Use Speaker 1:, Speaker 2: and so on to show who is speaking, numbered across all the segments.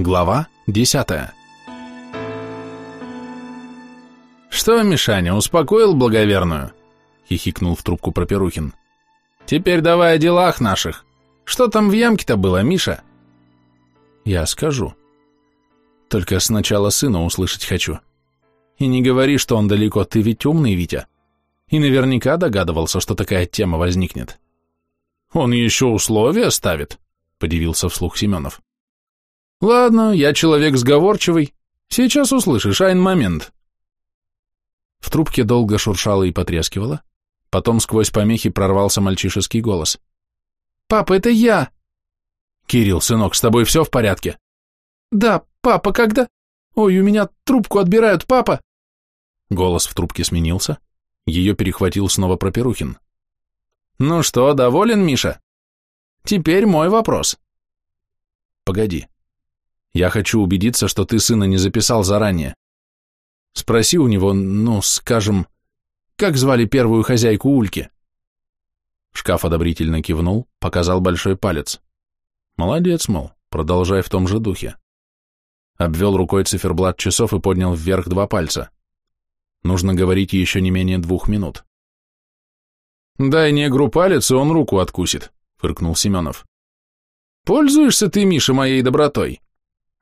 Speaker 1: Глава десятая
Speaker 2: «Что, Мишаня, успокоил благоверную?» — хихикнул в трубку Проперухин. «Теперь давай о делах наших. Что там в ямке-то было, Миша?»
Speaker 1: «Я скажу. Только сначала сына услышать хочу. И не говори, что он далеко, ты ведь умный, Витя. И наверняка догадывался, что такая тема возникнет».
Speaker 2: «Он еще условия ставит?» — подивился вслух Семенов. «Ладно, я человек сговорчивый. Сейчас услышишь, айн момент».
Speaker 1: В трубке долго шуршало и потрескивало, потом сквозь помехи прорвался мальчишеский голос.
Speaker 2: «Папа, это я!»
Speaker 1: «Кирилл, сынок, с тобой все в порядке?»
Speaker 2: «Да, папа, когда? Ой, у меня трубку отбирают, папа!»
Speaker 1: Голос в трубке сменился, ее перехватил снова Проперухин.
Speaker 2: «Ну что, доволен, Миша? Теперь мой вопрос».
Speaker 1: «Погоди. Я хочу убедиться, что ты сына не записал заранее. Спроси у него, ну, скажем, как звали первую хозяйку Ульки?» Шкаф одобрительно кивнул, показал большой палец. «Молодец, мол, продолжай в том же духе». Обвел рукой циферблат часов и поднял вверх два пальца. Нужно говорить еще не менее двух минут.
Speaker 2: «Дай негру палец, и он руку откусит», — фыркнул Семенов. «Пользуешься ты, Миша, моей добротой?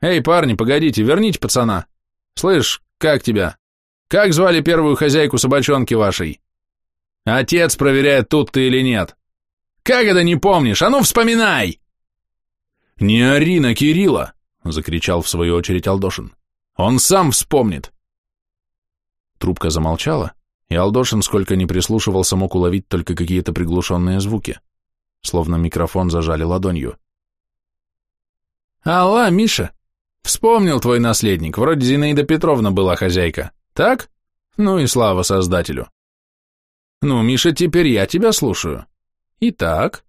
Speaker 2: Эй, парни, погодите, верните пацана. Слышь, как тебя? Как звали первую хозяйку собачонки вашей? Отец проверяет, тут ты или нет. Как это не помнишь? А ну вспоминай!»
Speaker 1: «Не ори на Кирилла!» — закричал в свою очередь Алдошин. «Он сам вспомнит!» Трубка замолчала, и Алдошин, сколько ни прислушивался, мог уловить только какие-то приглушенные звуки, словно микрофон зажали ладонью.
Speaker 2: «Алла, Миша, Вспомнил твой наследник, вроде Зинаида Петровна была хозяйка, так? Ну и слава создателю. Ну, Миша, теперь я тебя слушаю. Итак,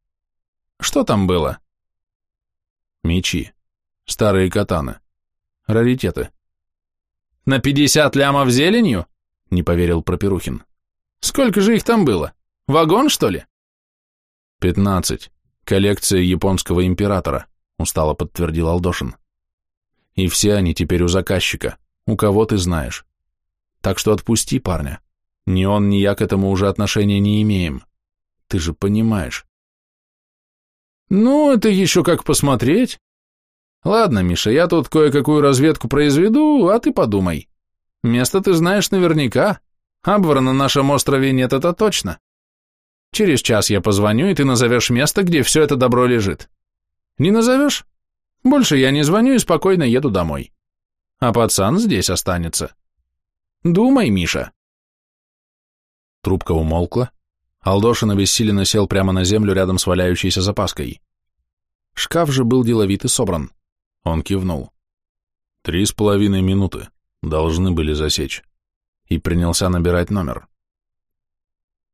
Speaker 2: что там было?
Speaker 1: Мечи, старые катаны, раритеты.
Speaker 2: На пятьдесят лямов зеленью? Не поверил Проперухин. Сколько же их там было? Вагон, что ли?
Speaker 1: Пятнадцать. Коллекция японского императора, устало подтвердил Алдошин. И все они теперь у заказчика, у кого ты знаешь. Так что отпусти парня. Ни он, ни я к этому уже отношения не имеем. Ты же понимаешь.
Speaker 2: Ну, это еще как посмотреть. Ладно, Миша, я тут кое-какую разведку произведу, а ты подумай. Место ты знаешь наверняка. Абвара на нашем острове нет, это точно. Через час я позвоню, и ты назовешь место, где все это добро лежит. Не назовешь? Больше я не звоню и спокойно еду домой. А пацан здесь останется. Думай, Миша.
Speaker 1: Трубка умолкла. Алдошин обессиленно сел прямо на землю рядом с валяющейся запаской. Шкаф же был деловит и собран. Он кивнул. Три с половиной минуты. Должны были засечь. И принялся набирать номер.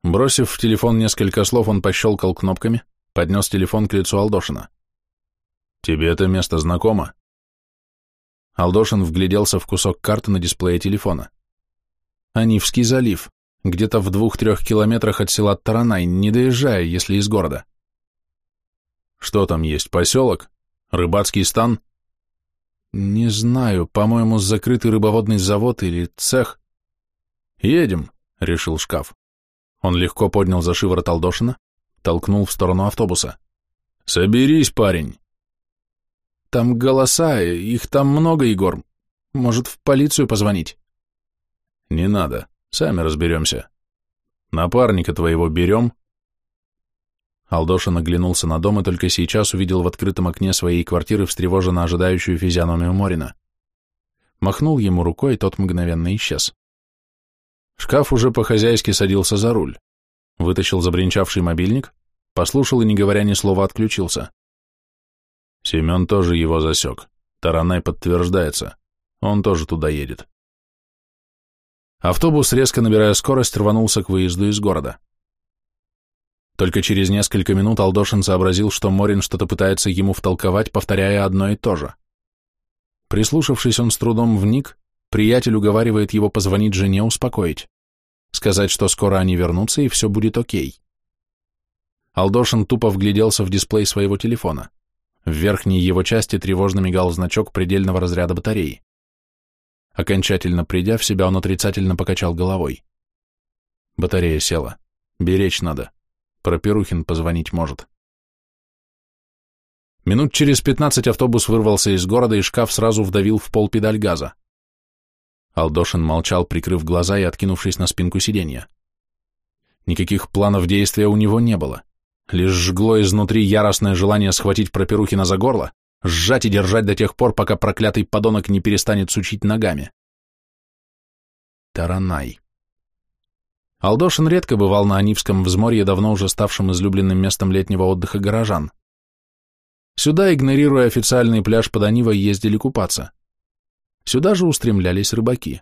Speaker 1: Бросив в телефон несколько слов, он пощелкал кнопками, поднес телефон к лицу Алдошина. «Тебе это место знакомо?» Алдошин вгляделся в кусок карты на дисплее телефона. «Анивский залив, где-то в двух-трех километрах от села Таранай, не доезжая, если из города». «Что там есть, поселок? Рыбацкий стан?» «Не знаю, по-моему, закрытый рыбоводный завод или цех». «Едем», — решил шкаф. Он легко поднял за шиворот Алдошина, толкнул в сторону автобуса. «Соберись, парень!» Там голоса, их там много, Егор. Может, в полицию позвонить? Не надо, сами разберемся. Напарника твоего берем? Алдоша оглянулся на дом и только сейчас увидел в открытом окне своей квартиры встревоженно ожидающую физиономию Морина. Махнул ему рукой, и тот мгновенно исчез. Шкаф уже по-хозяйски садился за руль. Вытащил забринчавший мобильник, послушал и, не говоря ни слова, отключился. Семен тоже его засек. Таранай подтверждается. Он тоже туда едет. Автобус, резко набирая скорость, рванулся к выезду из города. Только через несколько минут Алдошин сообразил, что Морин что-то пытается ему втолковать, повторяя одно и то же. Прислушавшись, он с трудом вник, приятель уговаривает его позвонить жене, успокоить, сказать, что скоро они вернутся и все будет окей. Алдошин тупо вгляделся в дисплей своего телефона. В верхней его части тревожно мигал значок предельного разряда батареи. Окончательно придя в себя, он отрицательно покачал головой. Батарея села. Беречь надо. Про Перухин позвонить может. Минут через пятнадцать автобус вырвался из города, и шкаф сразу вдавил в пол педаль газа. Алдошин молчал, прикрыв глаза и откинувшись на спинку сиденья. Никаких планов действия у него не было. Лишь жгло изнутри яростное желание схватить Проперухина за горло, сжать и держать до тех пор, пока проклятый подонок не перестанет сучить ногами. Таранай. Алдошин редко бывал на Анивском взморье, давно уже ставшем излюбленным местом летнего отдыха горожан. Сюда, игнорируя официальный пляж под Анивой, ездили купаться. Сюда же устремлялись рыбаки.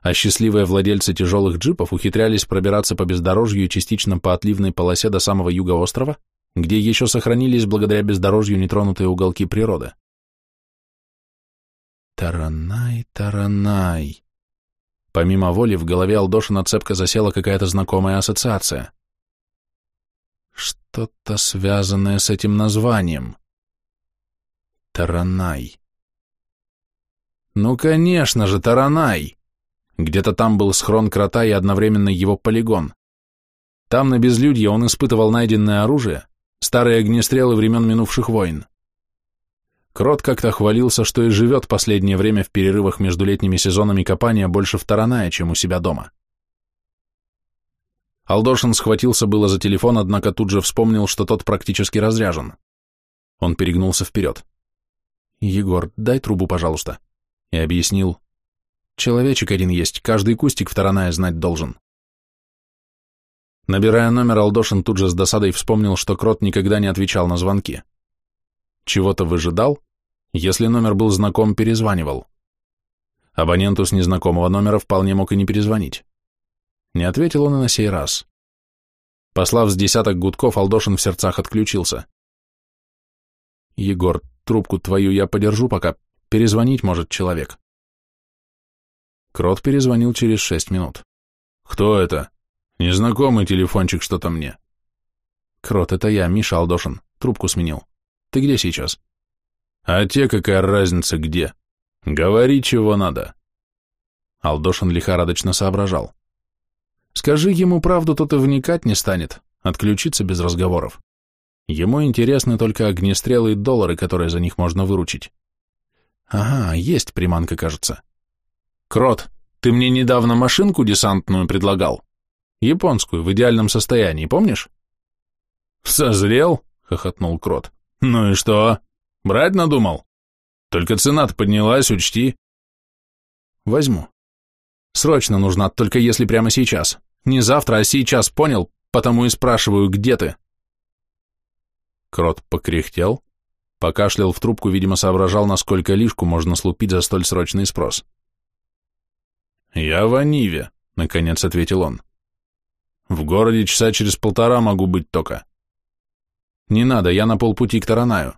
Speaker 1: А счастливые владельцы тяжелых джипов ухитрялись пробираться по бездорожью и частично по отливной полосе до самого юга острова, где еще сохранились благодаря бездорожью нетронутые уголки природы. Таранай, таранай. Помимо воли, в голове Алдошина цепко засела какая-то знакомая ассоциация. Что-то связанное с этим названием. Таранай. Ну, конечно же, Таранай. Где-то там был схрон крота и одновременно его полигон. Там, на безлюдье, он испытывал найденное оружие, старые огнестрелы времен минувших войн. Крот как-то хвалился, что и живет последнее время в перерывах между летними сезонами копания больше в Тараная, чем у себя дома. Алдошин схватился было за телефон, однако тут же вспомнил, что тот практически разряжен. Он перегнулся вперед. «Егор, дай трубу, пожалуйста», и объяснил. «Человечек один есть, каждый кустик второная знать должен». Набирая номер, Алдошин тут же с досадой вспомнил, что Крот никогда не отвечал на звонки. Чего-то выжидал? Если номер был знаком, перезванивал. Абоненту с незнакомого номера вполне мог и не перезвонить. Не ответил он и на сей раз. Послав с десяток гудков, Алдошин в сердцах отключился. «Егор, трубку твою я подержу пока. Перезвонить может человек». Крот перезвонил через шесть минут. «Кто это? Незнакомый телефончик что-то мне». «Крот, это я, Миша Алдошин. Трубку сменил. Ты где сейчас?» «А те какая разница где? Говори, чего надо». Алдошин лихорадочно соображал. «Скажи ему правду, тот и вникать не станет, отключиться без разговоров. Ему интересны только огнестрелы и доллары, которые за них можно выручить. Ага, есть приманка, кажется. Крот, ты мне недавно машинку десантную предлагал. Японскую, в идеальном состоянии, помнишь? Созрел? Хохотнул Крот. Ну и что? Брать надумал? Только цена-то поднялась, учти. Возьму. Срочно нужна, только если прямо сейчас. Не завтра, а сейчас, понял? Потому и спрашиваю, где ты? Крот покряхтел, покашлял в трубку, видимо, соображал, насколько лишку можно слупить за столь срочный спрос. «Я в Аниве», — наконец ответил он. «В городе часа через полтора могу быть только». «Не надо, я на полпути к Таранаю.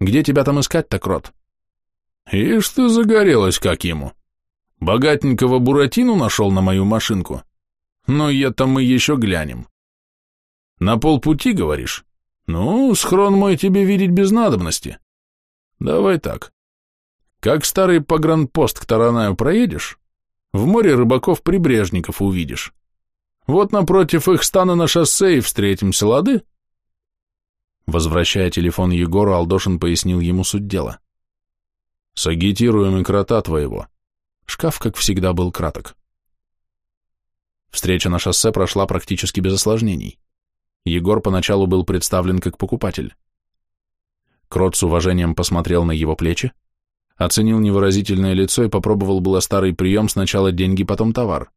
Speaker 1: Где тебя там искать-то, Крот?» «Ишь ты загорелась как ему. Богатенького Буратину нашел на мою машинку. Но это мы еще глянем. На полпути, говоришь?» Ну, схрон мой тебе видеть без надобности. Давай так. Как старый погранпост к Таранаю проедешь, в море рыбаков-прибрежников увидишь. Вот напротив их стана на шоссе и встретимся, лады?» Возвращая телефон Егору, Алдошин пояснил ему суть дела. «Сагитируем и крота твоего». Шкаф, как всегда, был краток. Встреча на шоссе прошла практически без осложнений. Егор поначалу был представлен как покупатель. Крот с уважением посмотрел на его плечи, оценил невыразительное лицо и попробовал было старый прием сначала деньги, потом товар.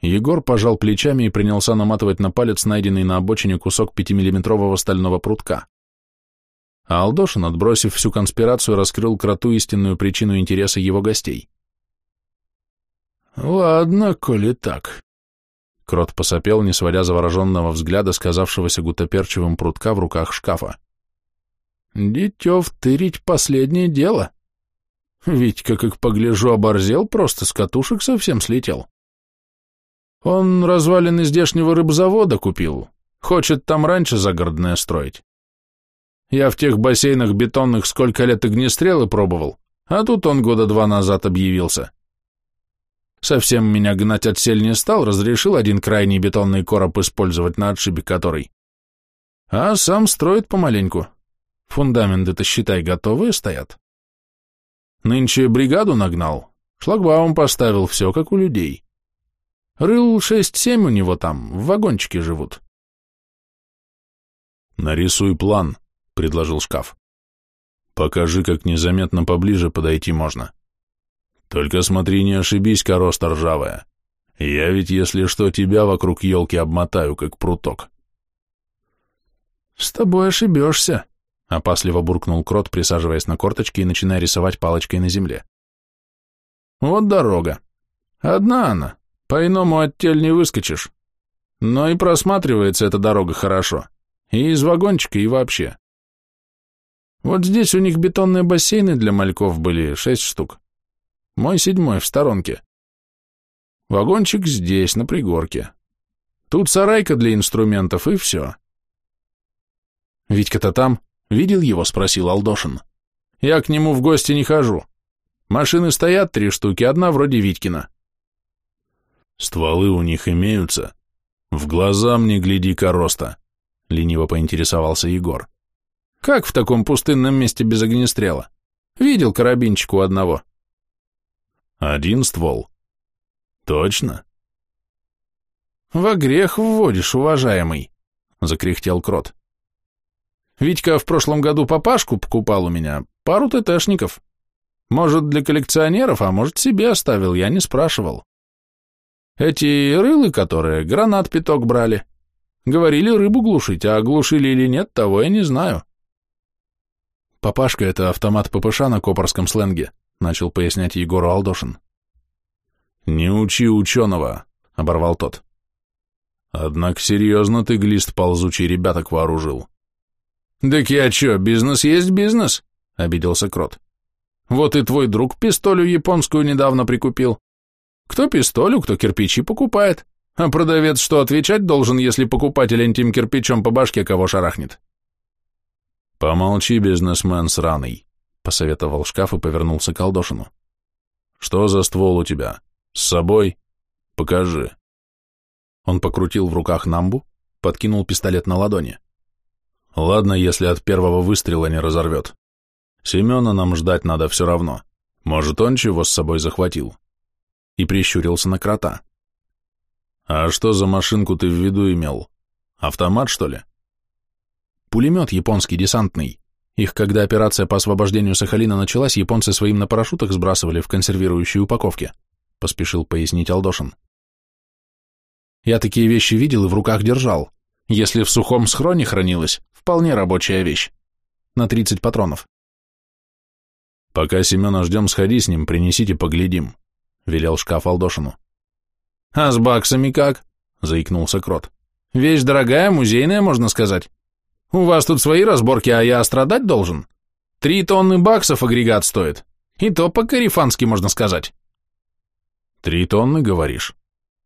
Speaker 1: Егор пожал плечами и принялся наматывать на палец найденный на обочине кусок пятимиллиметрового стального прутка. А Алдошин, отбросив всю конспирацию, раскрыл кроту истинную причину интереса его гостей. «Ладно, коли так», Крот посопел, не сводя завороженного взгляда, сказавшегося гутоперчивым прутка в руках шкафа. «Дитё втырить последнее дело. Витька, как погляжу, оборзел, просто с катушек совсем слетел. Он развалины здешнего рыбзавода купил, хочет там раньше загородное строить.
Speaker 2: Я в тех бассейнах бетонных сколько лет огнестрелы пробовал, а тут он года два назад объявился. Совсем меня гнать отсель не стал, разрешил один крайний бетонный короб использовать на отшибе которой. А сам строит помаленьку. Фундаменты-то, считай, готовые стоят. Нынче бригаду нагнал, шлагбаум поставил, все как у людей. Рыл шесть-семь у него там, в вагончике живут.
Speaker 1: «Нарисуй план», — предложил шкаф. «Покажи, как незаметно поближе подойти можно. Только смотри, не ошибись, короста ржавая. Я ведь, если что, тебя вокруг елки обмотаю, как пруток».
Speaker 2: «С тобой ошибешься», — опасливо буркнул крот, присаживаясь на корточки и начиная рисовать палочкой на земле. «Вот дорога. Одна она. По-иному от тель не выскочишь. Но и просматривается эта дорога хорошо. И из вагончика, и вообще. Вот здесь у них бетонные бассейны для мальков были, шесть штук. Мой седьмой в сторонке. Вагончик здесь, на пригорке. Тут сарайка для инструментов, и все. Витька-то там? Видел его? Спросил Алдошин. Я к нему в гости не хожу. Машины стоят три штуки, одна вроде Витькина.
Speaker 1: Стволы у них имеются. В глаза мне гляди, короста. — лениво поинтересовался Егор.
Speaker 2: «Как в таком пустынном месте без огнестрела? Видел карабинчик у одного».
Speaker 1: «Один ствол». «Точно?»
Speaker 2: «Во грех вводишь, уважаемый», — закряхтел Крот. «Витька в прошлом году папашку покупал у меня, пару ТТшников. Может, для коллекционеров, а может, себе оставил, я не спрашивал. Эти рылы, которые гранат пяток брали, Говорили рыбу глушить, а глушили или нет, того я не знаю. Папашка — это автомат ППШ на копорском сленге, начал пояснять Егору Алдошин.
Speaker 1: Не учи ученого, оборвал тот. Однако серьезно ты, глист ползучий, ребяток вооружил.
Speaker 2: «Так я чё, бизнес есть бизнес?» — обиделся Крот. «Вот и твой друг пистолю японскую недавно прикупил. Кто пистолю, кто кирпичи покупает. А продавец что отвечать должен, если покупатель интим кирпичом по башке кого шарахнет?
Speaker 1: Помолчи, бизнесмен сраный, посоветовал шкаф и повернулся к Алдошину. Что за ствол у тебя? С собой? Покажи.
Speaker 2: Он покрутил в руках намбу, подкинул пистолет на ладони.
Speaker 1: Ладно, если от первого выстрела не разорвет. Семена нам ждать надо все равно. Может, он чего с собой захватил?
Speaker 2: И прищурился на крота.
Speaker 1: «А что за машинку ты в виду имел? Автомат, что ли?»
Speaker 2: «Пулемет японский, десантный. Их, когда операция по освобождению Сахалина началась, японцы своим на парашютах сбрасывали в консервирующей упаковке», — поспешил пояснить Алдошин. «Я такие вещи видел и в руках держал. Если в сухом схроне хранилась, вполне рабочая вещь. На 30 патронов».
Speaker 1: «Пока Семена ждем, сходи с ним, принесите, поглядим», — велел шкаф Алдошину.
Speaker 2: «А с баксами как?» — заикнулся Крот. «Вещь дорогая, музейная, можно сказать. У вас тут свои разборки, а я страдать должен. Три тонны баксов агрегат стоит. И то по-карифански, можно сказать».
Speaker 1: «Три тонны, говоришь?»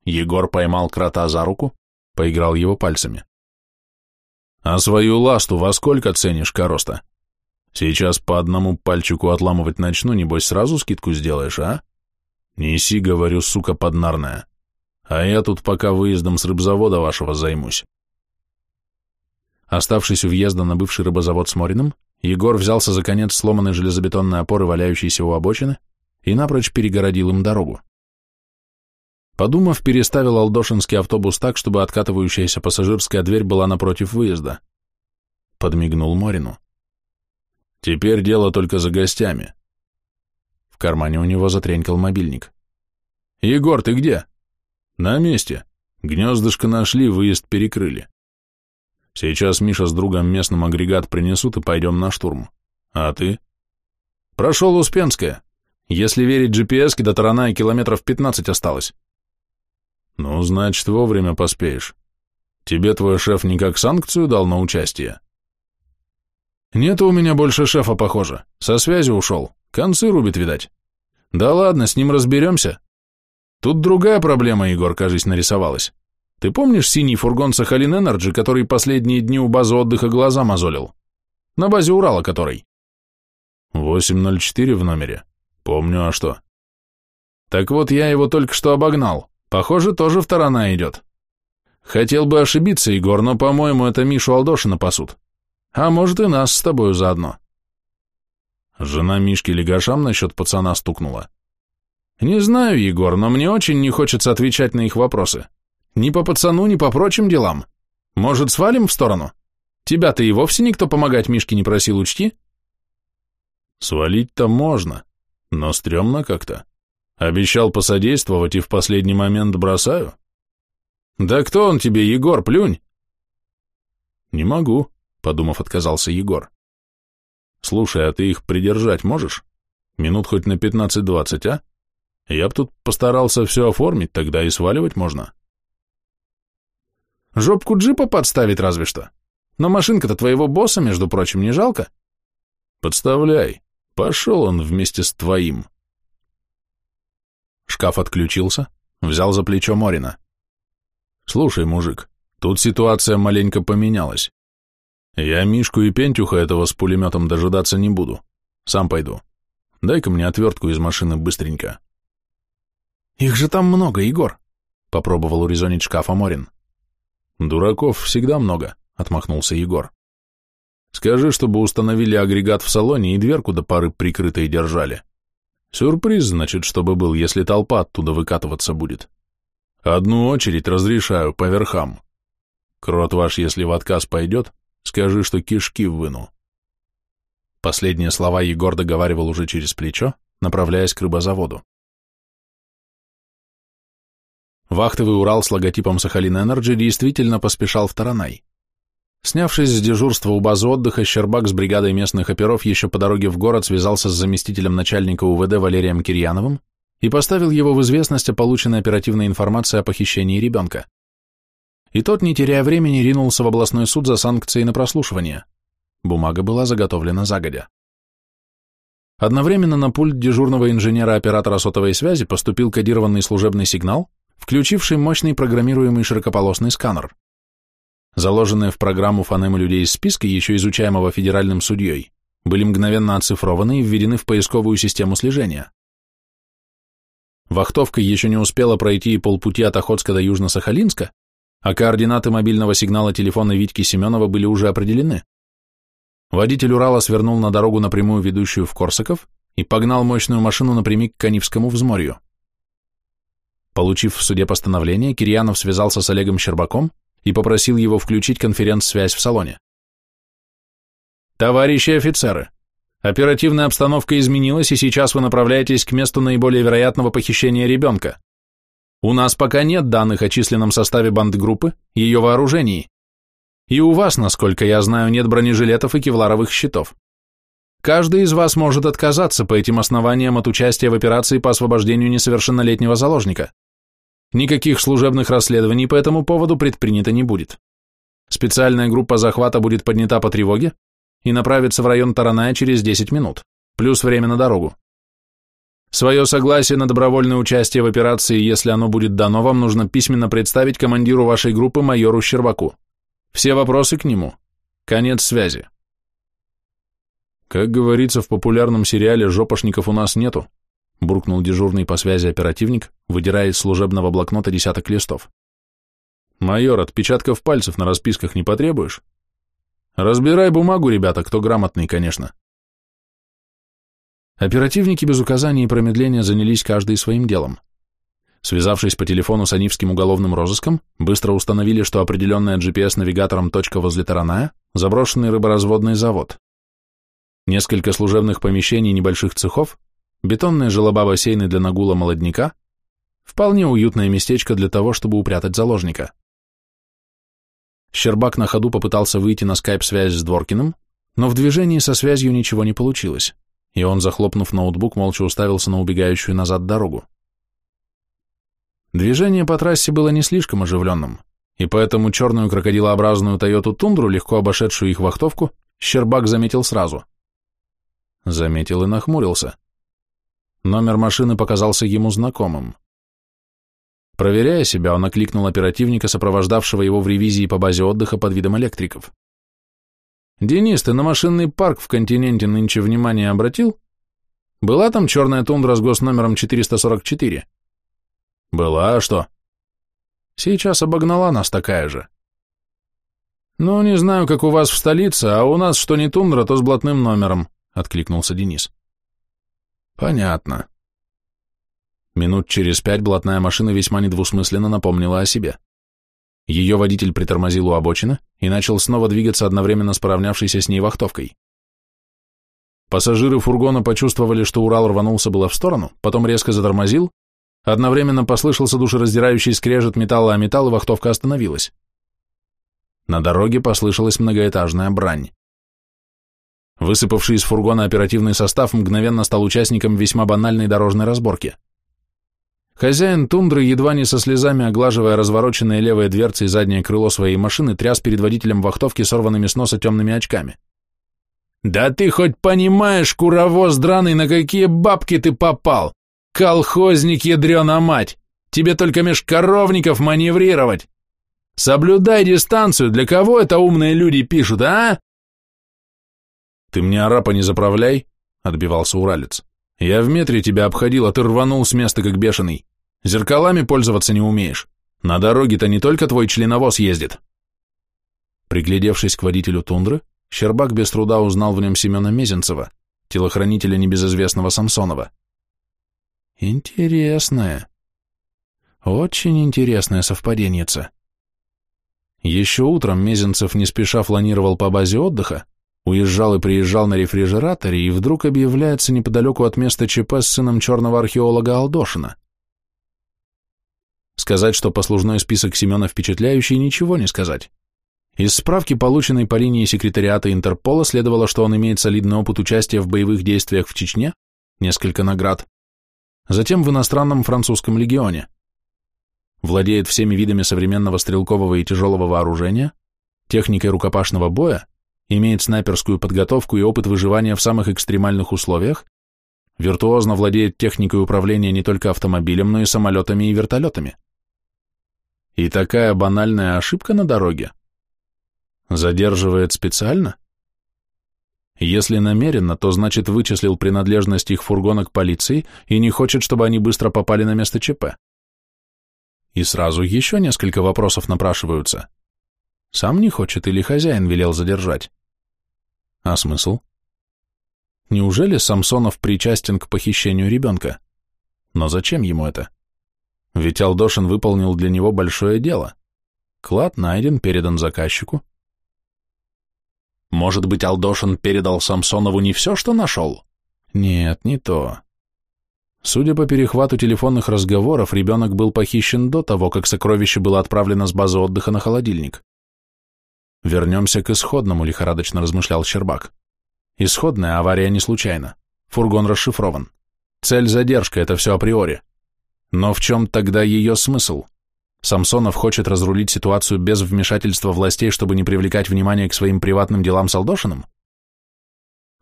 Speaker 1: Егор поймал крота за руку, поиграл его пальцами. «А свою ласту во сколько ценишь, короста? Сейчас по одному пальчику отламывать начну, небось сразу скидку сделаешь, а? Неси, говорю, сука поднарная а я тут пока выездом с рыбзавода вашего займусь.
Speaker 2: Оставшись у въезда на бывший рыбозавод с Мориным, Егор взялся за конец сломанной железобетонной опоры, валяющейся у обочины, и напрочь перегородил им дорогу. Подумав, переставил алдошинский автобус так, чтобы откатывающаяся пассажирская дверь была напротив выезда. Подмигнул Морину.
Speaker 1: «Теперь дело только за гостями».
Speaker 2: В кармане у него затренькал мобильник.
Speaker 1: «Егор, ты где?» На месте. Гнездышко нашли, выезд перекрыли. Сейчас Миша с другом местным агрегат принесут и пойдем на штурм. А ты?
Speaker 2: Прошел Успенское. Если верить GPS, до Тарана и километров 15 осталось.
Speaker 1: Ну, значит, вовремя поспеешь. Тебе твой шеф никак санкцию дал на участие?
Speaker 2: Нет у меня больше шефа, похоже. Со связи ушел. Концы рубит, видать. Да ладно, с ним разберемся. Тут другая проблема, Егор, кажись, нарисовалась. Ты помнишь синий фургон Сахалин Энерджи, который последние дни у базы отдыха глаза мозолил? На базе Урала который.
Speaker 1: 804 в номере. Помню, а что?
Speaker 2: Так вот, я его только что обогнал. Похоже, тоже в Таранай идет. Хотел бы ошибиться, Егор, но, по-моему, это Мишу Алдошина пасут. А может, и нас с тобою заодно.
Speaker 1: Жена Мишки Легашам насчет пацана стукнула.
Speaker 2: Не знаю, Егор, но мне очень не хочется отвечать на их вопросы. Ни по пацану, ни по прочим делам. Может, свалим в сторону? Тебя-то и вовсе никто помогать Мишке не просил, учти.
Speaker 1: Свалить-то можно, но стрёмно как-то. Обещал посодействовать и в последний момент бросаю.
Speaker 2: Да кто он тебе, Егор, плюнь?
Speaker 1: Не могу, подумав, отказался Егор. Слушай, а ты их придержать можешь? Минут хоть на пятнадцать-двадцать, а? Я б тут постарался все оформить, тогда и сваливать можно.
Speaker 2: Жопку джипа подставить разве что. Но машинка-то твоего босса, между прочим, не жалко?
Speaker 1: Подставляй. Пошел он вместе с твоим.
Speaker 2: Шкаф отключился, взял за плечо Морина.
Speaker 1: Слушай, мужик, тут ситуация маленько поменялась. Я Мишку и Пентюха этого с пулеметом дожидаться не буду. Сам пойду. Дай-ка мне отвертку из машины быстренько.
Speaker 2: Их же там много, Егор, попробовал урезонить шкафа Морин.
Speaker 1: Дураков всегда много, отмахнулся Егор. Скажи, чтобы установили агрегат в салоне и дверку до пары прикрытой держали. Сюрприз, значит, чтобы был, если толпа оттуда выкатываться будет. Одну очередь разрешаю по верхам. Крот ваш, если в отказ пойдет, скажи, что кишки выну.
Speaker 2: Последние слова Егор договаривал уже через плечо, направляясь к рыбозаводу. Вахтовый Урал с логотипом Сахалин Энерджи действительно поспешал в Таранай. Снявшись с дежурства у базы отдыха, Щербак с бригадой местных оперов еще по дороге в город связался с заместителем начальника УВД Валерием Кирьяновым и поставил его в известность о полученной оперативной информации о похищении ребенка. И тот, не теряя времени, ринулся в областной суд за санкции на прослушивание. Бумага была заготовлена загодя. Одновременно на пульт дежурного инженера-оператора сотовой связи поступил кодированный служебный сигнал, включивший мощный программируемый широкополосный сканер. Заложенные в программу фонемы людей из списка, еще изучаемого федеральным судьей, были мгновенно оцифрованы и введены в поисковую систему слежения. Вахтовка еще не успела пройти полпути от Охотска до Южно-Сахалинска, а координаты мобильного сигнала телефона Витьки Семенова были уже определены. Водитель Урала свернул на дорогу напрямую ведущую в Корсаков и погнал мощную машину напрямик к Канивскому взморью. Получив в суде постановление, Кирьянов связался с Олегом Щербаком и попросил его включить конференц-связь в салоне. «Товарищи офицеры, оперативная обстановка изменилась, и сейчас вы направляетесь к месту наиболее вероятного похищения ребенка. У нас пока нет данных о численном составе бандгруппы ее вооружении. И у вас, насколько я знаю, нет бронежилетов и кевларовых щитов. Каждый из вас может отказаться по этим основаниям от участия в операции по освобождению несовершеннолетнего заложника. Никаких служебных расследований по этому поводу предпринято не будет. Специальная группа захвата будет поднята по тревоге и направится в район Тараная через 10 минут, плюс время на дорогу. Свое согласие на добровольное участие в операции, если оно будет дано, вам нужно письменно представить командиру вашей группы майору Щербаку. Все вопросы к нему. Конец связи.
Speaker 1: Как говорится в популярном сериале «Жопошников у нас нету», буркнул дежурный по связи оперативник, выдирая из служебного блокнота десяток листов. «Майор, отпечатков пальцев на расписках не потребуешь? Разбирай бумагу, ребята, кто грамотный, конечно».
Speaker 2: Оперативники без указаний и промедления занялись каждый своим делом. Связавшись по телефону с Анивским уголовным розыском, быстро установили, что определенная GPS-навигатором точка возле Тараная – заброшенный рыборазводный завод. Несколько служебных помещений небольших цехов, бетонные желоба-бассейны для нагула молодняка, вполне уютное местечко для того, чтобы упрятать заложника. Щербак на ходу попытался выйти на скайп-связь с Дворкиным, но в движении со связью ничего не получилось, и он, захлопнув ноутбук, молча уставился на убегающую назад дорогу. Движение по трассе было не слишком оживленным, и поэтому черную крокодилообразную Тойоту Тундру, легко обошедшую их вахтовку, Щербак заметил сразу. Заметил и нахмурился. Номер машины показался ему знакомым. Проверяя себя, он окликнул оперативника, сопровождавшего его в ревизии по базе отдыха под видом электриков. Денис, ты на машинный парк в континенте нынче внимание обратил? Была там черная тундра с госномером 444?
Speaker 1: Была, а что?
Speaker 2: Сейчас обогнала нас такая же. Ну, не знаю, как у вас в столице, а у нас что не тундра, то с блатным номером, откликнулся Денис.
Speaker 1: Понятно.
Speaker 2: Минут через пять блатная машина весьма недвусмысленно напомнила о себе. Ее водитель притормозил у обочины и начал снова двигаться одновременно с поравнявшейся с ней вахтовкой. Пассажиры фургона почувствовали, что Урал рванулся было в сторону, потом резко затормозил, одновременно послышался душераздирающий скрежет металла о металл, и вахтовка остановилась. На дороге послышалась многоэтажная брань. Высыпавший из фургона оперативный состав мгновенно стал участником весьма банальной дорожной разборки – Хозяин тундры, едва не со слезами оглаживая развороченные левые дверцы и заднее крыло своей машины, тряс перед водителем вахтовки сорванными с носа темными очками. «Да ты хоть понимаешь, куровоз драный, на какие бабки ты попал? Колхозник, ядрена мать! Тебе только меж коровников маневрировать! Соблюдай дистанцию, для кого это умные люди пишут, а?»
Speaker 1: «Ты мне арапа не заправляй», — отбивался уралец. Я в метре тебя обходил, а ты рванул с места, как бешеный. Зеркалами пользоваться не умеешь. На дороге-то не только твой членовоз ездит.
Speaker 2: Приглядевшись к водителю тундры, Щербак без труда узнал в нем Семена Мезенцева, телохранителя небезызвестного Самсонова. Интересное. Очень интересное совпаденьице. Еще утром Мезенцев не спеша фланировал по базе отдыха, Уезжал и приезжал на рефрижераторе и вдруг объявляется неподалеку от места ЧП с сыном черного археолога Алдошина. Сказать, что послужной список Семена впечатляющий, ничего не сказать. Из справки, полученной по линии секретариата Интерпола, следовало, что он имеет солидный опыт участия в боевых действиях в Чечне, несколько наград, затем в иностранном французском легионе. Владеет всеми видами современного стрелкового и тяжелого вооружения, техникой рукопашного боя, имеет снайперскую подготовку и опыт выживания в самых экстремальных условиях, виртуозно владеет техникой управления не только автомобилем, но и самолетами и вертолетами. И такая банальная ошибка на дороге задерживает специально? Если намеренно, то значит вычислил принадлежность их фургона к полиции и не хочет, чтобы они быстро попали на место ЧП. И сразу еще несколько вопросов напрашиваются. Сам не хочет или хозяин велел задержать? А смысл? Неужели Самсонов причастен к похищению ребенка? Но зачем ему это? Ведь Алдошин выполнил для него большое дело. Клад найден, передан заказчику. Может быть, Алдошин передал Самсонову не все, что нашел? Нет, не то. Судя по перехвату телефонных разговоров, ребенок был похищен до того, как сокровище было отправлено с базы отдыха на холодильник. Вернемся к исходному, лихорадочно размышлял Щербак. Исходная авария не случайна. Фургон расшифрован. Цель задержка, это все априори. Но в чем тогда ее смысл? Самсонов хочет разрулить ситуацию без вмешательства властей, чтобы не привлекать внимание к своим приватным делам с Алдошиным?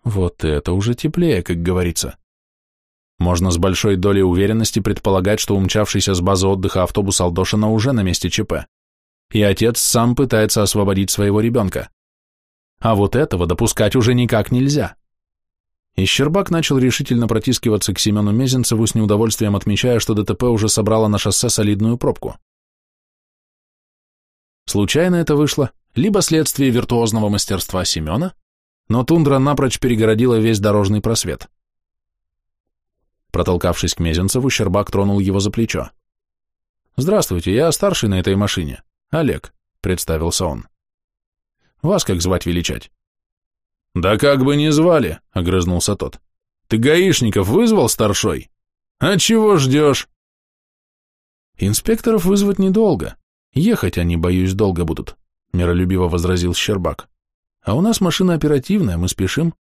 Speaker 2: Вот это уже теплее, как говорится. Можно с большой долей уверенности предполагать, что умчавшийся с базы отдыха автобус Алдошина уже на месте ЧП и отец сам пытается освободить своего ребенка. А вот этого допускать уже никак нельзя. И Щербак начал решительно протискиваться к Семену Мезенцеву с неудовольствием отмечая, что ДТП уже собрало на шоссе солидную пробку. Случайно это вышло, либо следствие виртуозного мастерства Семена, но тундра напрочь перегородила весь дорожный просвет. Протолкавшись к Мезенцеву, Щербак тронул его за плечо. «Здравствуйте, я старший на этой машине. Олег, представился он. Вас как звать величать? Да как бы не звали, огрызнулся тот. Ты гаишников вызвал, старшой? А чего ждешь? Инспекторов вызвать недолго. Ехать они, боюсь, долго будут, миролюбиво возразил Щербак. А у нас машина оперативная, мы спешим.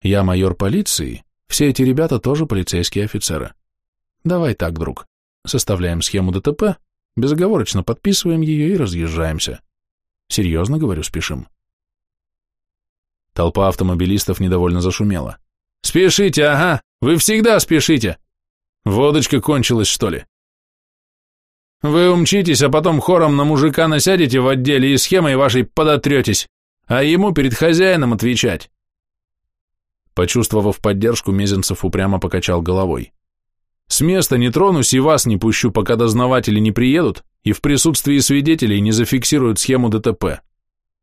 Speaker 2: Я майор полиции, все эти ребята тоже полицейские офицеры. Давай так, друг, составляем схему ДТП, Безоговорочно подписываем ее и разъезжаемся. Серьезно говорю, спешим. Толпа автомобилистов недовольно зашумела. «Спешите, ага! Вы всегда спешите! Водочка кончилась, что ли?» «Вы умчитесь, а потом хором на мужика насядете в отделе и схемой вашей подотретесь, а ему перед хозяином отвечать.
Speaker 1: Почувствовав поддержку, Мезенцев упрямо покачал головой.
Speaker 2: С места не тронусь и вас не пущу, пока дознаватели не приедут и в присутствии свидетелей не зафиксируют схему ДТП.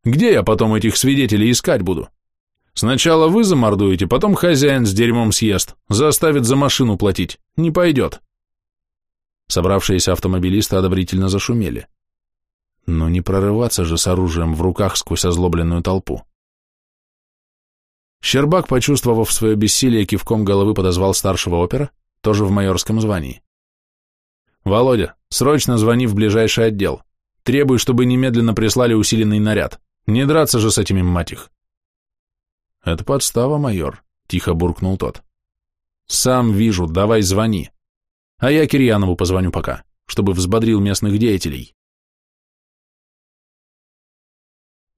Speaker 2: Где я потом этих свидетелей искать буду? Сначала вы замордуете, потом хозяин с дерьмом съест, заставит за машину платить. Не пойдет.
Speaker 1: Собравшиеся автомобилисты одобрительно зашумели. Но не прорываться же с оружием в руках сквозь озлобленную толпу. Щербак, почувствовав свое бессилие, кивком головы подозвал старшего опера, тоже в майорском звании.
Speaker 2: «Володя, срочно звони в ближайший отдел. Требуй, чтобы немедленно прислали усиленный наряд. Не драться же с этими, мать их.
Speaker 1: «Это подстава, майор», — тихо буркнул тот.
Speaker 2: «Сам вижу, давай звони. А я Кирьянову позвоню пока, чтобы взбодрил местных деятелей».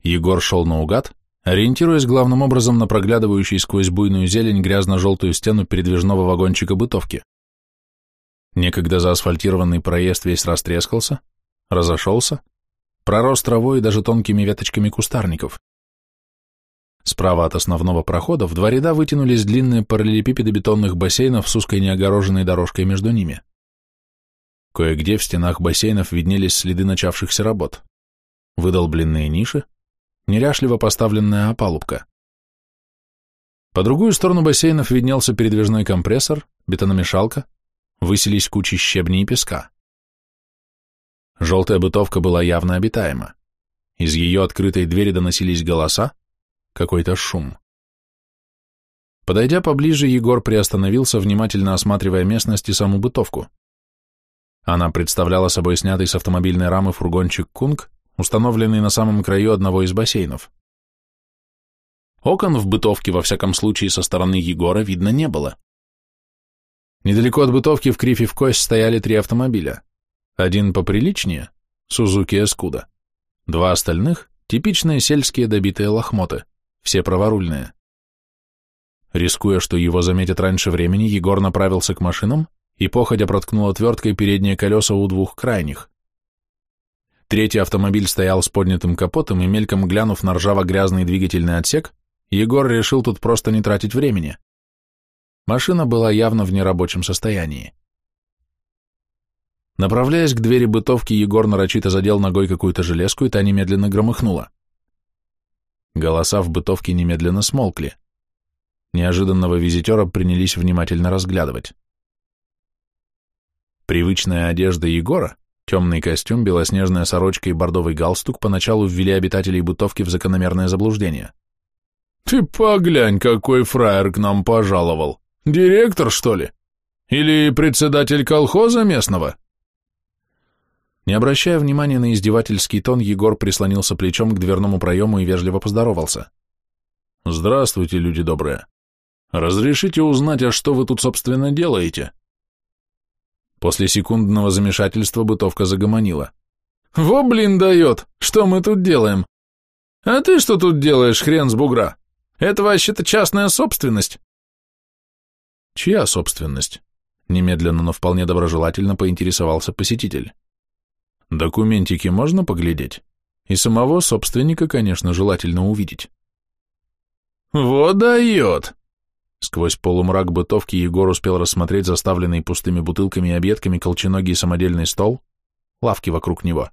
Speaker 1: Егор шел наугад, ориентируясь главным образом на проглядывающий сквозь буйную зелень грязно-желтую стену передвижного вагончика бытовки. Некогда заасфальтированный проезд весь растрескался, разошелся, пророс травой и даже тонкими веточками кустарников. Справа от основного прохода в два ряда вытянулись длинные параллелепипеды бетонных бассейнов с узкой неогороженной дорожкой между ними. Кое-где в стенах бассейнов виднелись следы начавшихся работ. Выдолбленные ниши, неряшливо поставленная опалубка. По другую сторону бассейнов виднелся передвижной компрессор, бетономешалка, выселись кучи щебней и песка. Желтая бытовка была явно обитаема. Из ее открытой двери доносились голоса, какой-то шум. Подойдя поближе, Егор приостановился, внимательно осматривая местность и саму бытовку. Она представляла собой снятый с автомобильной рамы фургончик «Кунг», установленный на самом краю одного из бассейнов. Окон в бытовке, во всяком случае, со стороны Егора видно не было. Недалеко от бытовки в крифе в кость стояли три автомобиля. Один поприличнее — Сузуки Эскуда. Два остальных — типичные сельские добитые лохмоты все праворульные. Рискуя, что его заметят раньше времени, Егор направился к машинам и походя проткнул отверткой передние колеса у двух крайних. Третий автомобиль стоял с поднятым капотом, и мельком глянув на ржаво-грязный двигательный отсек, Егор решил тут просто не тратить времени. Машина была явно в нерабочем состоянии. Направляясь к двери бытовки, Егор нарочито задел ногой какую-то железку, и та немедленно громыхнула. Голоса в бытовке немедленно смолкли. Неожиданного визитера принялись внимательно разглядывать. Привычная одежда Егора, темный костюм, белоснежная сорочка и бордовый галстук поначалу ввели обитателей бытовки в закономерное заблуждение.
Speaker 2: «Ты поглянь, какой фраер к нам пожаловал! Директор, что ли? Или председатель колхоза местного?»
Speaker 1: Не обращая внимания на издевательский тон, Егор прислонился плечом к дверному проему и вежливо поздоровался.
Speaker 2: «Здравствуйте, люди добрые. Разрешите узнать, а что вы тут, собственно, делаете?»
Speaker 1: После секундного замешательства бытовка загомонила.
Speaker 2: «Во, блин, дает! Что мы тут делаем? А ты что тут делаешь, хрен с бугра? Это вообще-то частная собственность!»
Speaker 1: «Чья собственность?» Немедленно, но вполне доброжелательно поинтересовался посетитель. Документики можно поглядеть? И самого собственника, конечно, желательно увидеть.
Speaker 2: Вот дает!
Speaker 1: Сквозь полумрак бытовки Егор успел рассмотреть заставленный пустыми бутылками и обедками колченогий самодельный стол, лавки вокруг него.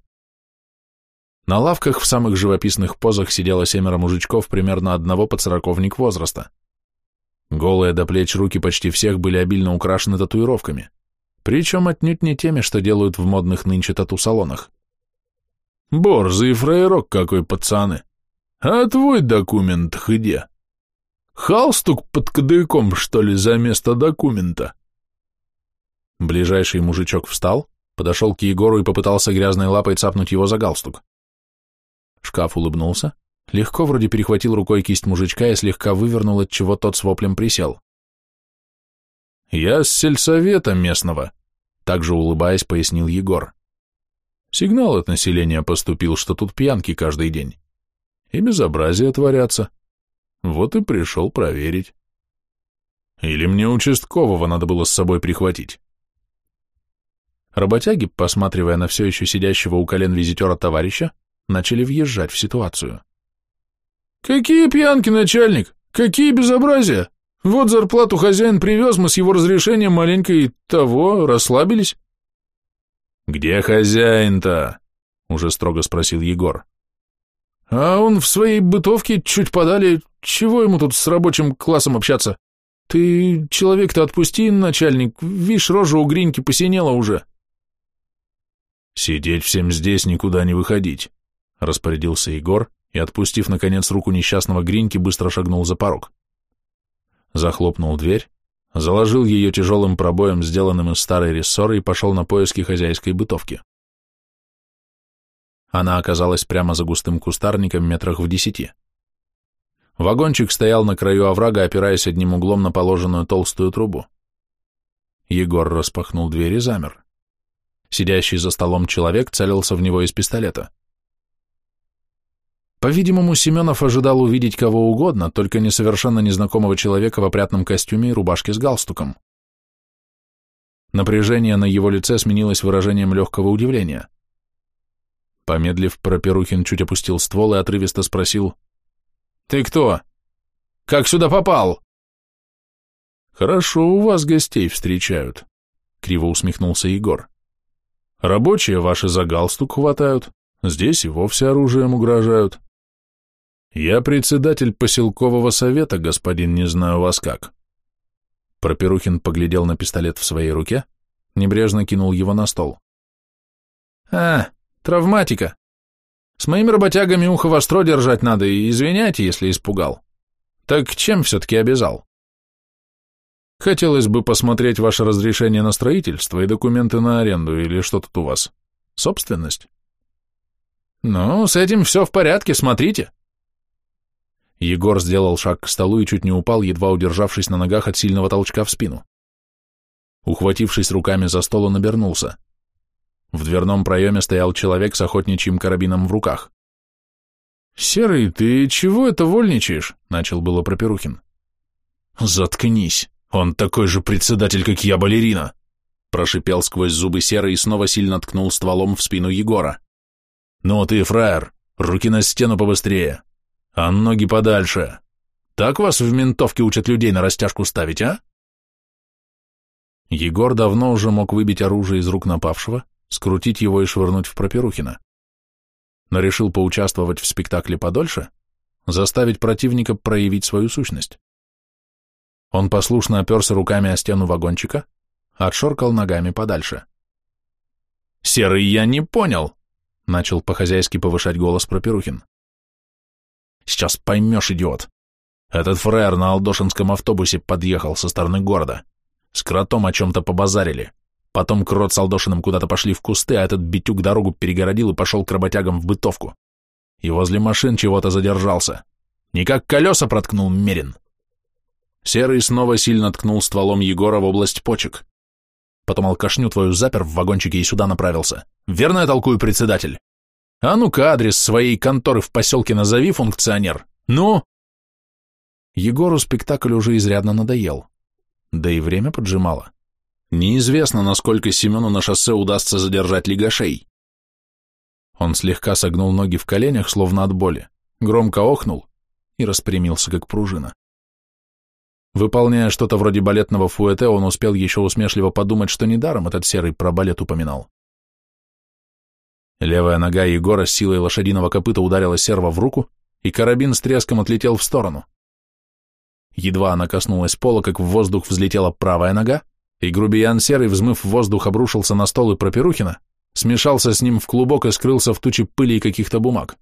Speaker 1: На лавках в самых живописных позах сидело семеро мужичков примерно одного подсороковник возраста. Голые до плеч руки почти всех были обильно украшены татуировками. Причем отнюдь не теми, что делают в модных нынче тату-салонах.
Speaker 2: Борзый фраерок какой, пацаны. А твой документ где? Халстук под кадыком, что ли, за место документа?
Speaker 1: Ближайший мужичок встал, подошел к Егору и попытался грязной лапой цапнуть его за галстук. Шкаф улыбнулся, легко вроде перехватил рукой кисть мужичка и слегка вывернул, от чего тот с воплем присел.
Speaker 2: «Я с сельсовета местного», — также улыбаясь, пояснил Егор. «Сигнал от населения поступил, что тут пьянки каждый день. И безобразия творятся. Вот и пришел проверить. Или мне участкового надо было с собой прихватить?»
Speaker 1: Работяги, посматривая на все еще сидящего у колен визитера товарища, начали въезжать в ситуацию.
Speaker 2: «Какие пьянки, начальник? Какие безобразия? Вот зарплату хозяин привез, мы с его разрешением маленько и того, расслабились».
Speaker 1: «Где хозяин-то?» — уже строго спросил Егор.
Speaker 2: «А он в своей бытовке чуть подали. Чего ему тут с рабочим классом общаться? Ты человек-то отпусти, начальник, вишь, рожа у Гриньки посинела уже».
Speaker 1: «Сидеть всем здесь, никуда не выходить», — распорядился Егор и, отпустив, наконец, руку несчастного Гриньки, быстро шагнул за порог. Захлопнул дверь, заложил ее тяжелым пробоем, сделанным из старой рессоры, и пошел на поиски хозяйской бытовки. Она оказалась прямо за густым кустарником метрах в десяти. Вагончик стоял на краю оврага, опираясь одним углом на положенную толстую трубу. Егор распахнул дверь и замер. Сидящий за столом человек целился в него из пистолета. По-видимому, Семенов ожидал увидеть кого угодно, только не совершенно незнакомого человека в опрятном костюме и рубашке с галстуком. Напряжение на его лице сменилось выражением легкого удивления. Помедлив, Проперухин чуть опустил ствол и отрывисто спросил. «Ты кто? Как сюда попал?»
Speaker 2: «Хорошо у вас гостей встречают», — криво усмехнулся Егор. «Рабочие ваши за галстук хватают, здесь и вовсе оружием угрожают. Я председатель поселкового совета, господин, не знаю вас как». Проперухин поглядел на пистолет в своей руке, небрежно кинул его на стол. «А, Травматика. С моими работягами ухо востро держать надо, и извиняйте, если испугал. Так чем все-таки обязал? Хотелось бы посмотреть ваше разрешение на строительство и документы на аренду, или что тут у вас? Собственность? Ну, с этим все в порядке, смотрите. Егор сделал шаг к столу и чуть не упал, едва удержавшись на ногах от сильного толчка в спину. Ухватившись руками за стол, он обернулся. В дверном проеме стоял человек с охотничьим карабином в руках. «Серый, ты чего это вольничаешь?» — начал было Проперухин.
Speaker 1: «Заткнись, он такой же председатель, как я, балерина!» Прошипел сквозь зубы Серый и снова сильно ткнул стволом в спину Егора. «Ну ты, фраер, руки на стену побыстрее, а ноги подальше. Так вас в ментовке учат людей на растяжку ставить, а?» Егор давно уже мог выбить оружие из рук напавшего, скрутить его и швырнуть в Проперухина. Но решил поучаствовать в спектакле подольше, заставить противника проявить свою сущность. Он послушно оперся руками о стену вагончика, отшоркал ногами подальше. «Серый, я не понял!» — начал по-хозяйски повышать голос Проперухин. «Сейчас поймешь, идиот. Этот фраер на Алдошинском автобусе подъехал со стороны города. С кротом о чем-то побазарили. Потом Крот с Алдошиным куда-то пошли в кусты, а этот битюк дорогу перегородил и пошел к работягам в бытовку. И возле машин чего-то задержался. Никак колеса проткнул Мерин. Серый снова сильно ткнул стволом Егора в область почек. Потом алкашню твою запер в вагончике и сюда направился. Верно я толкую, председатель? А ну-ка адрес своей конторы в поселке назови, функционер. Ну? Егору спектакль уже изрядно надоел. Да и время поджимало. Неизвестно, насколько Семену на шоссе удастся задержать лигашей. Он слегка согнул ноги в коленях, словно от боли, громко охнул и распрямился, как пружина. Выполняя что-то вроде балетного фуэте, он успел еще усмешливо подумать, что недаром этот серый про балет упоминал. Левая нога Егора с силой лошадиного копыта ударила серва в руку, и карабин с треском отлетел в сторону. Едва она коснулась пола, как в воздух взлетела правая нога, и грубиян серый, взмыв воздух, обрушился на стол и Проперухина, смешался с ним в клубок и скрылся в туче пыли и каких-то бумаг.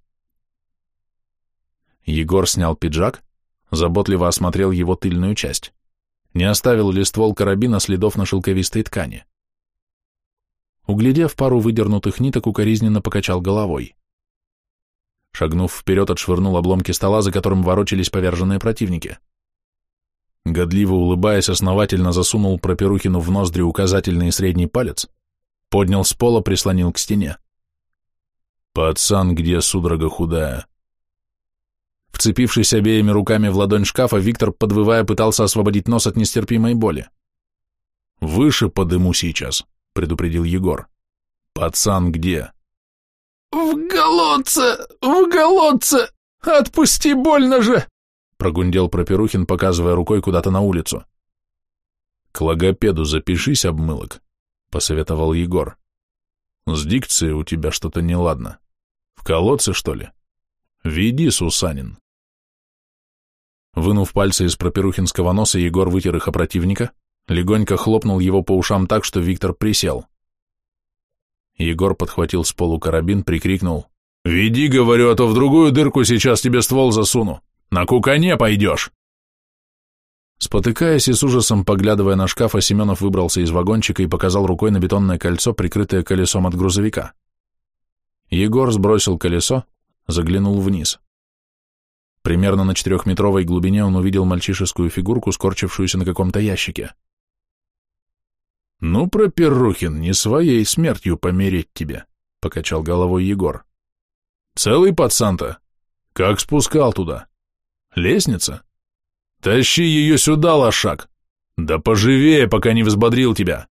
Speaker 1: Егор снял пиджак, заботливо осмотрел его тыльную часть. Не оставил ли ствол карабина следов на шелковистой ткани. Углядев пару выдернутых ниток, укоризненно покачал головой. Шагнув вперед, отшвырнул обломки стола, за которым ворочались поверженные противники. — Годливо улыбаясь, основательно засунул Проперухину в ноздри указательный и средний палец, поднял с пола, прислонил к стене. «Пацан, где судорога худая?» Вцепившись обеими руками в ладонь шкафа, Виктор, подвывая, пытался освободить нос от нестерпимой боли. «Выше подыму сейчас», — предупредил Егор. «Пацан где?»
Speaker 2: «В голодце! В голодце!» Отпусти, больно же!» Прогундел Проперухин, показывая рукой куда-то на улицу.
Speaker 1: «К логопеду запишись, обмылок», — посоветовал Егор. «С дикцией у тебя что-то неладно. В колодце, что ли? Веди, Сусанин». Вынув пальцы из проперухинского носа, Егор вытер их о противника, легонько хлопнул его по ушам так, что Виктор присел. Егор подхватил с полу карабин, прикрикнул. «Веди, говорю, а то в другую дырку сейчас тебе ствол засуну. На кукане пойдешь!» Спотыкаясь и с ужасом поглядывая на шкаф, Семенов выбрался из вагончика и показал рукой на бетонное кольцо, прикрытое колесом от грузовика. Егор сбросил колесо, заглянул вниз. Примерно на четырехметровой глубине он увидел мальчишескую фигурку, скорчившуюся на каком-то ящике. «Ну, Проперухин, не своей смертью помереть тебе», — покачал головой Егор. «Целый пацан-то? Как спускал туда? Лестница? Тащи ее сюда, лошак! Да поживее, пока не взбодрил тебя!»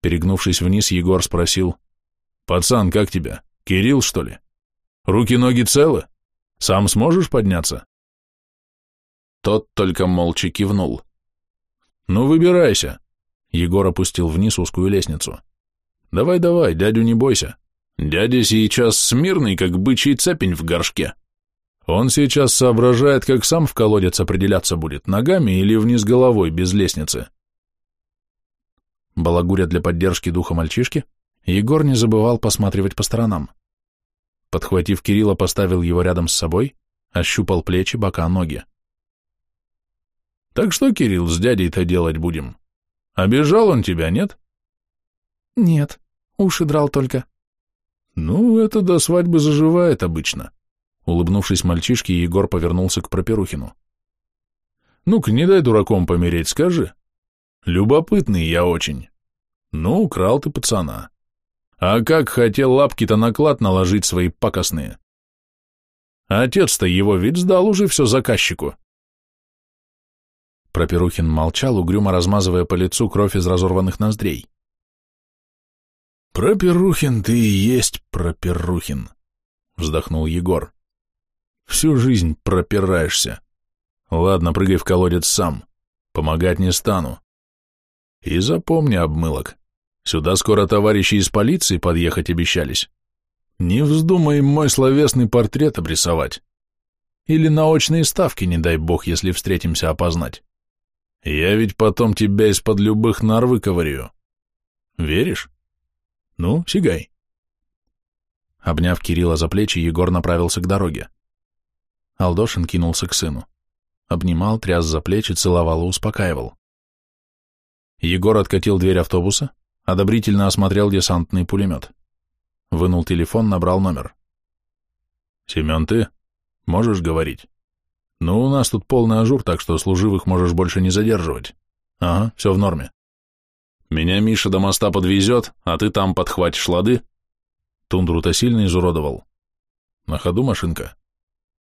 Speaker 1: Перегнувшись вниз, Егор спросил. «Пацан, как тебя? Кирилл, что ли? Руки-ноги целы?» Сам сможешь подняться?» Тот только молча кивнул. «Ну, выбирайся!» Егор опустил вниз узкую лестницу. «Давай-давай, дядю не бойся. Дядя сейчас смирный, как бычий цепень в горшке. Он сейчас соображает, как сам в колодец определяться будет, ногами или вниз головой, без лестницы». Балагуря для поддержки духа мальчишки, Егор не забывал посматривать по сторонам. Подхватив Кирилла, поставил его рядом с собой, ощупал плечи, бока, ноги. «Так что, Кирилл, с дядей-то делать будем? Обижал он тебя, нет?»
Speaker 3: «Нет, уши драл только».
Speaker 1: «Ну, это до свадьбы заживает обычно». Улыбнувшись мальчишке, Егор повернулся к Проперухину. «Ну-ка, не дай дураком помереть, скажи. Любопытный я очень. Ну, украл ты пацана. А как хотел лапки-то наклад наложить свои пакостные? Отец-то его ведь сдал уже все заказчику. Проперухин молчал, угрюмо размазывая по лицу кровь из разорванных ноздрей. «Проперухин ты и есть Проперухин», — вздохнул Егор. «Всю жизнь пропираешься. Ладно, прыгай в колодец сам. Помогать не стану. И запомни, обмылок, Сюда скоро товарищи из полиции подъехать обещались. Не вздумай мой словесный портрет обрисовать. Или наочные ставки, не дай бог, если встретимся опознать. Я ведь потом тебя из-под любых нар выковырю. Веришь? Ну, сигай. Обняв Кирилла за плечи, Егор направился к дороге. Алдошин кинулся к сыну. Обнимал, тряс за плечи, целовал и успокаивал. Егор откатил дверь автобуса, Одобрительно осмотрел десантный пулемет. Вынул телефон, набрал номер. «Семен, ты? Можешь говорить?» «Ну, у нас тут полный ажур, так что служивых можешь больше не задерживать». «Ага, все в норме». «Меня Миша до моста подвезет, а ты там подхватишь лады?» Тундру-то сильно изуродовал. «На ходу машинка?»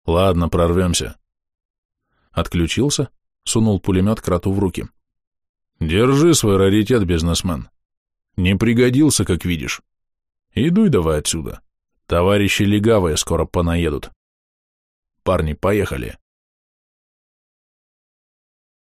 Speaker 1: «Ладно, прорвемся». Отключился, сунул пулемет кроту в руки. «Держи свой раритет, бизнесмен. Не пригодился, как видишь. Идуй давай отсюда. Товарищи легавые скоро понаедут. Парни, поехали.